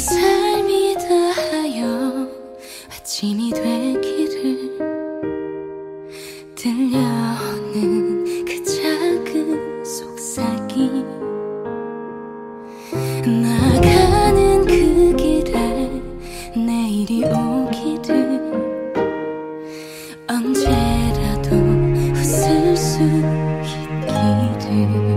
삶이다 하여 아침이 되기를 들려오는 그 작은 속삭이. 나가는 그 길에 내일이 오기를 언제라도 웃을 수 있기를.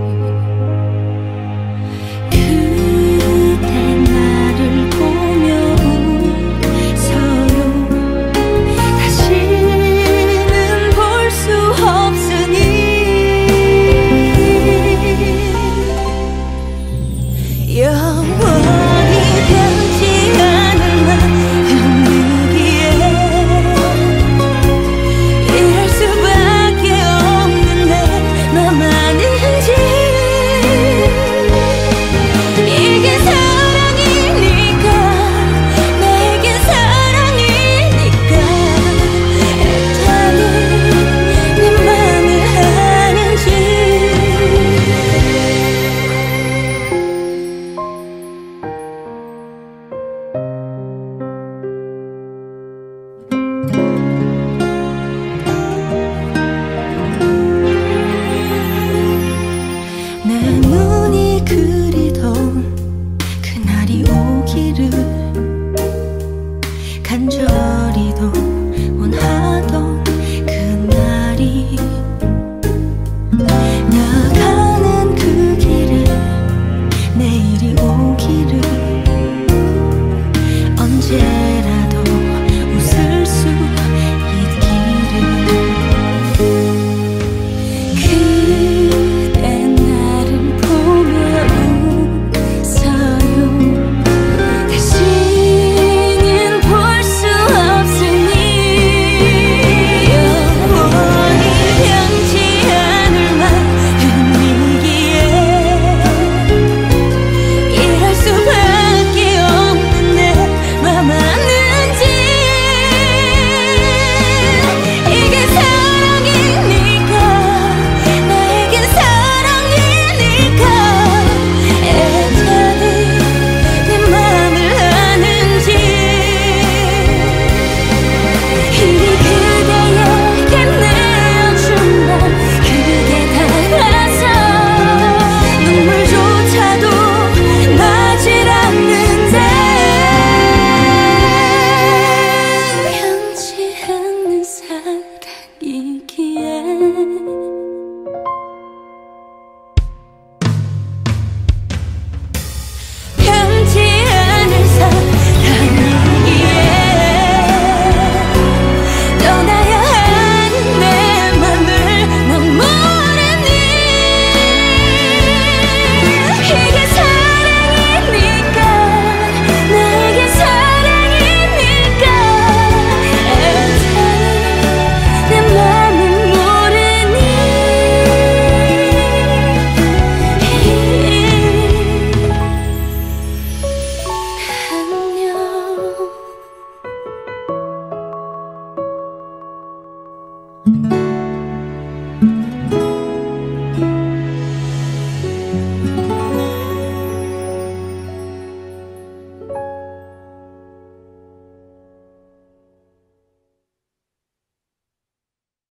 나